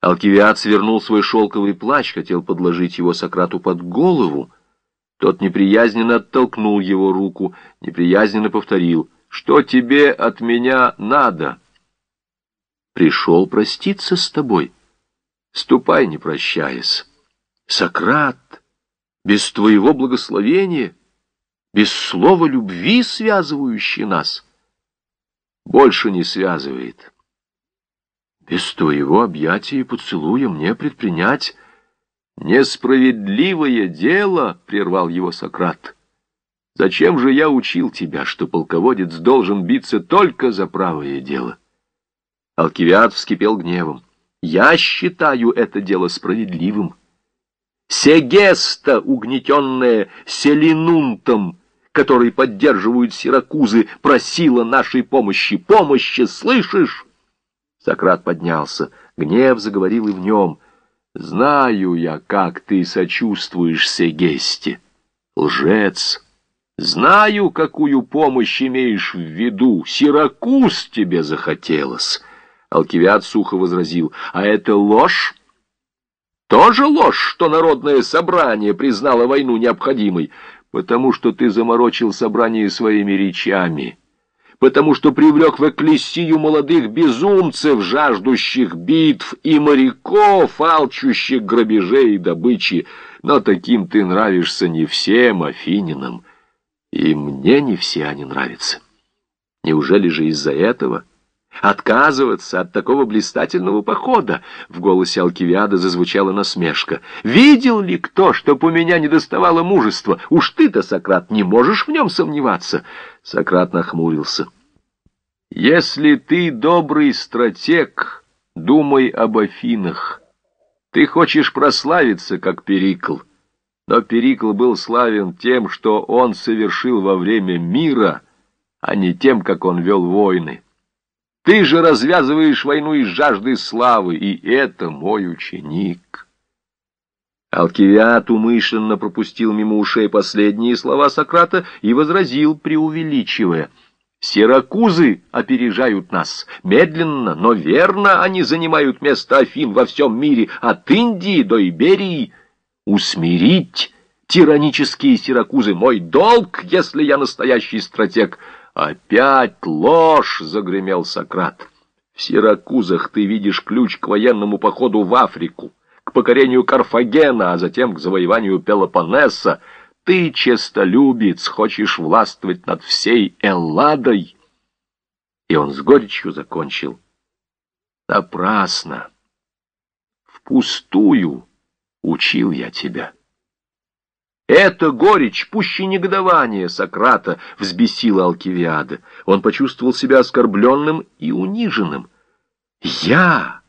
Алкивиад свернул свой шелковый плащ, хотел подложить его Сократу под голову. Тот неприязненно оттолкнул его руку, неприязненно повторил, «Что тебе от меня надо?» «Пришел проститься с тобой. Ступай, не прощаясь. Сократ, без твоего благословения, без слова любви, связывающей нас, больше не связывает». Без твоего объятия и поцелуя мне предпринять несправедливое дело, — прервал его Сократ. Зачем же я учил тебя, что полководец должен биться только за правое дело? Алкивиад вскипел гневом. Я считаю это дело справедливым. Сегеста, угнетенная Селинунтом, который поддерживают Сиракузы, просила нашей помощи. Помощи, слышишь? Сократ поднялся. Гнев заговорил и в нем. «Знаю я, как ты сочувствуешь Сегесте. Лжец! Знаю, какую помощь имеешь в виду. Сиракуз тебе захотелось!» Алкивиад сухо возразил. «А это ложь?» «Тоже ложь, что народное собрание признало войну необходимой, потому что ты заморочил собрание своими речами» потому что привлек в экклесию молодых безумцев, жаждущих битв, и моряков, алчущих грабежей и добычи. Но таким ты нравишься не всем афининам, и мне не все они нравятся. Неужели же из-за этого отказываться от такого блистательного похода? В голосе Алкивиада зазвучала насмешка. Видел ли кто, чтоб у меня не доставало мужества? Уж ты-то, Сократ, не можешь в нем сомневаться. Сократ нахмурился. Если ты добрый стратег, думай об Афинах. Ты хочешь прославиться, как Перикл. Но Перикл был славен тем, что он совершил во время мира, а не тем, как он вел войны. Ты же развязываешь войну из жажды славы, и это мой ученик. Алкивиат умышленно пропустил мимо ушей последние слова Сократа и возразил, преувеличивая. «Сиракузы опережают нас. Медленно, но верно они занимают место Афин во всем мире, от Индии до Иберии. Усмирить тиранические Сиракузы — мой долг, если я настоящий стратег». «Опять ложь!» — загремел Сократ. «В Сиракузах ты видишь ключ к военному походу в Африку, к покорению Карфагена, а затем к завоеванию Пелопоннеса. Ты, честолюбец, хочешь властвовать над всей Элладой?» И он с горечью закончил. «Напрасно! Впустую учил я тебя». Эта горечь, пуще негодование Сократа, взбесила Алкивиада. Он почувствовал себя оскорбленным и униженным. «Я,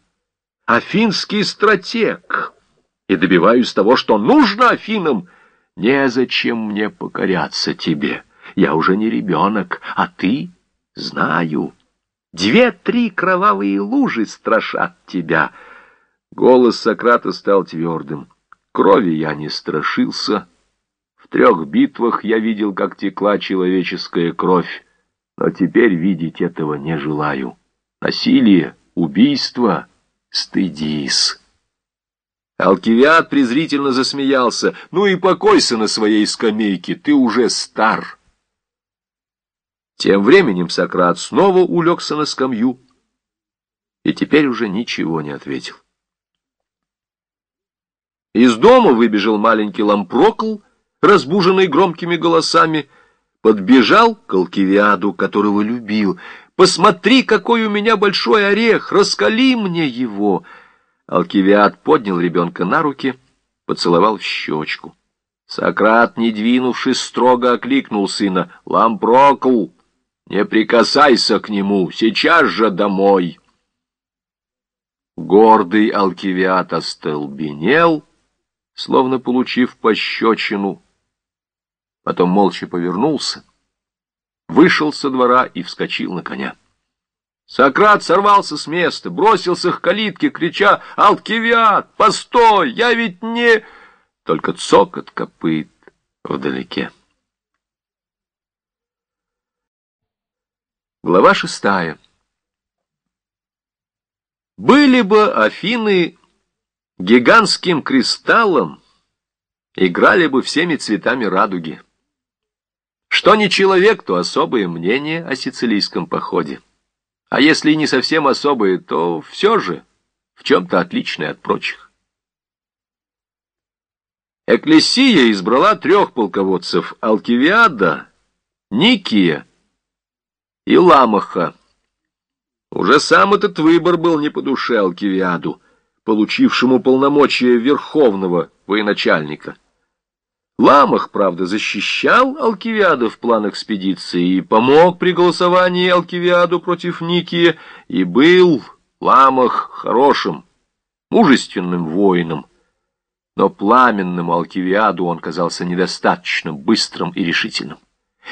афинский стратег, и добиваюсь того, что нужно Афинам. Незачем мне покоряться тебе. Я уже не ребенок, а ты, знаю, две-три кровавые лужи страшат тебя». Голос Сократа стал твердым. Крови я не страшился, — трех битвах я видел, как текла человеческая кровь, но теперь видеть этого не желаю. Насилие, убийство, стыдись. Алкивиад презрительно засмеялся. «Ну и покойся на своей скамейке, ты уже стар». Тем временем Сократ снова улегся на скамью и теперь уже ничего не ответил. Из дома выбежал маленький лампрокл разбуженный громкими голосами, подбежал к Алкивиаду, которого любил. «Посмотри, какой у меня большой орех! Раскали мне его!» Алкивиад поднял ребенка на руки, поцеловал в щечку. Сократ, не двинувшись, строго окликнул сына. «Лампрокл, не прикасайся к нему, сейчас же домой!» Гордый Алкивиад остолбенел, словно получив пощечину, потом молча повернулся, вышел со двора и вскочил на коня. Сократ сорвался с места, бросился к калитке, крича «Алкивиад, постой, я ведь не...» Только цокот копыт вдалеке. Глава шестая. Были бы Афины гигантским кристаллом играли бы всеми цветами радуги. Что не человек, то особое мнение о сицилийском походе. А если и не совсем особое, то все же в чем-то отличное от прочих. Экклесия избрала трех полководцев — Алкивиада, Никия и Ламаха. Уже сам этот выбор был не по душе Алкивиаду, получившему полномочия верховного военачальника. Ламах, правда, защищал Алкивиада в план экспедиции и помог при голосовании Алкивиаду против Никия, и был Ламах хорошим, мужественным воином. Но пламенному Алкивиаду он казался недостаточно быстрым и решительным.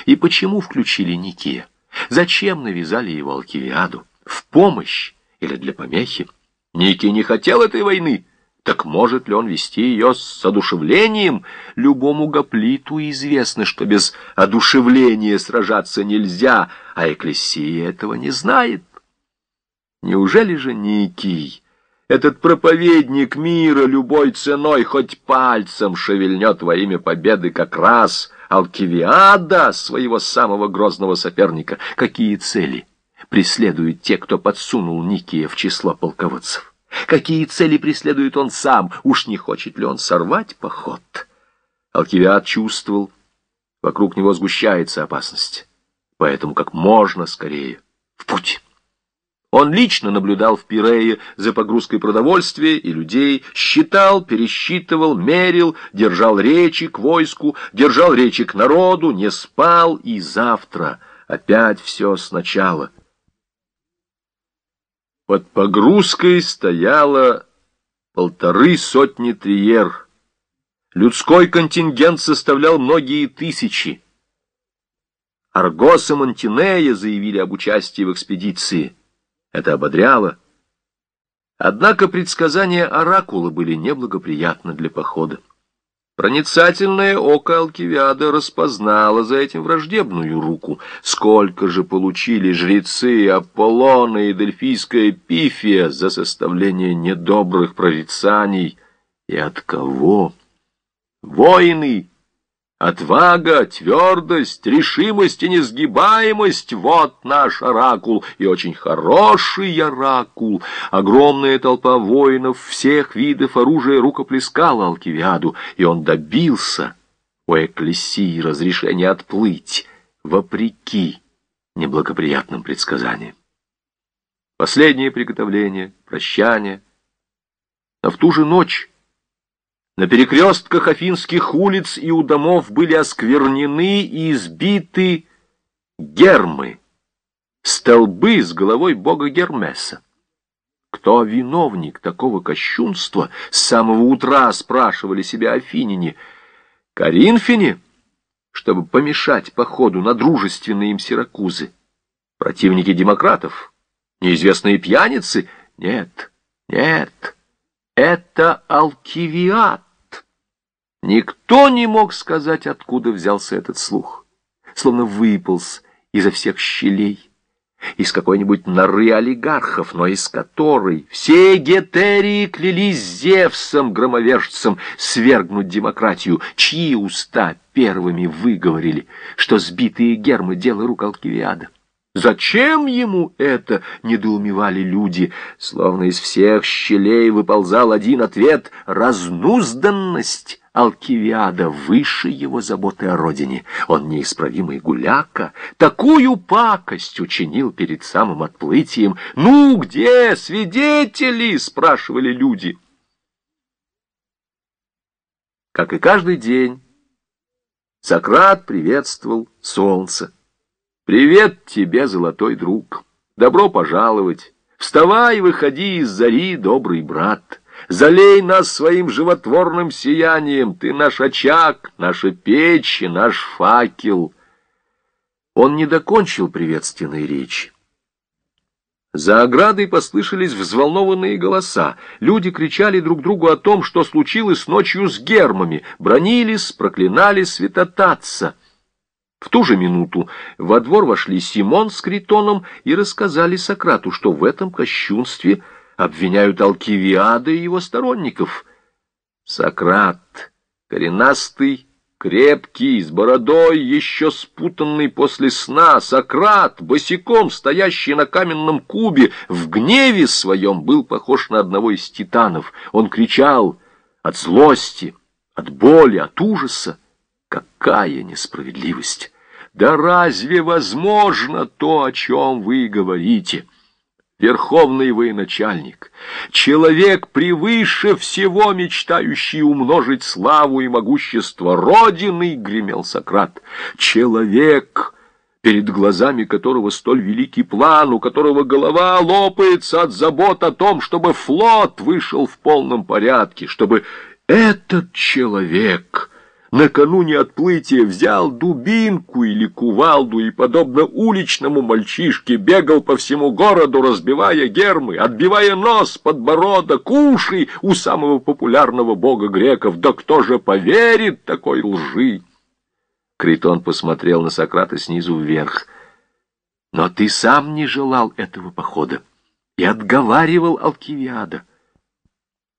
И почему включили Никия? Зачем навязали его Алкивиаду? В помощь или для помехи? Ники не хотел этой войны. Так может ли он вести ее с одушевлением? Любому гоплиту известно, что без одушевления сражаться нельзя, а Экклесия этого не знает. Неужели же Никий, этот проповедник мира любой ценой хоть пальцем шевельнет во имя победы как раз Алкивиада, своего самого грозного соперника? Какие цели преследуют те, кто подсунул Никия в число полководцев? Какие цели преследует он сам? Уж не хочет ли он сорвать поход? Алкивиад чувствовал, вокруг него сгущается опасность. Поэтому как можно скорее в путь. Он лично наблюдал в Пирее за погрузкой продовольствия и людей, считал, пересчитывал, мерил, держал речи к войску, держал речи к народу, не спал, и завтра опять все сначала. Под погрузкой стояло полторы сотни триер. Людской контингент составлял многие тысячи. Аргос и Монтинея заявили об участии в экспедиции. Это ободряло. Однако предсказания оракула были неблагоприятны для похода. Проницательное око Алкивиада распознало за этим враждебную руку. Сколько же получили жрецы Аполлона и Дельфийская Пифия за составление недобрых прорицаний? И от кого? Воины! Отвага, твердость, решимость и несгибаемость — вот наш оракул, и очень хороший оракул. Огромная толпа воинов всех видов оружия рукоплескала Алкивиаду, и он добился у Экклесии разрешения отплыть, вопреки неблагоприятным предсказаниям. Последнее приготовление, прощание. Но в ту же ночь на перекрестках афинских улиц и у домов были осквернены и избиты гермы, столбы с головой бога Гермеса. Кто виновник такого кощунства, с самого утра спрашивали себя афиняне. Коринфяне, чтобы помешать походу на дружественные им Сиракузы. Противники демократов, неизвестные пьяницы? Нет, нет, это Алкивиад. Никто не мог сказать, откуда взялся этот слух, словно выполз изо всех щелей, из какой-нибудь норы олигархов, но из которой все гетерии клялись Зевсом, громовержцем, свергнуть демократию, чьи уста первыми выговорили, что сбитые гермы — дело рук Алкивиада. Зачем ему это, недоумевали люди, словно из всех щелей выползал один ответ — разнузданность. Алкивиада выше его заботы о родине. Он неисправимый гуляка. Такую пакость учинил перед самым отплытием. «Ну, где свидетели?» — спрашивали люди. Как и каждый день, Сократ приветствовал солнце. «Привет тебе, золотой друг! Добро пожаловать! Вставай, выходи из зари, добрый брат!» Залей нас своим животворным сиянием, ты наш очаг, наша печь и наш факел. Он не докончил приветственной речи. За оградой послышались взволнованные голоса. Люди кричали друг другу о том, что случилось ночью с гермами, бронились, проклинали святотатца. В ту же минуту во двор вошли Симон с Критоном и рассказали Сократу, что в этом кощунстве обвиняют Алкивиада и его сторонников. Сократ, коренастый, крепкий, с бородой, еще спутанный после сна, Сократ, босиком, стоящий на каменном кубе, в гневе своем был похож на одного из титанов. Он кричал от злости, от боли, от ужаса. Какая несправедливость! Да разве возможно то, о чем вы говорите? Верховный военачальник, человек превыше всего мечтающий умножить славу и могущество Родины, гремел Сократ. Человек, перед глазами которого столь великий план, у которого голова лопается от забот о том, чтобы флот вышел в полном порядке, чтобы этот человек накануне отплытия взял дубинку или кувалду и, подобно уличному мальчишке, бегал по всему городу, разбивая гермы, отбивая нос, подбородок, уши у самого популярного бога греков. Да кто же поверит такой лжи? Критон посмотрел на Сократа снизу вверх. Но ты сам не желал этого похода и отговаривал Алкивиада.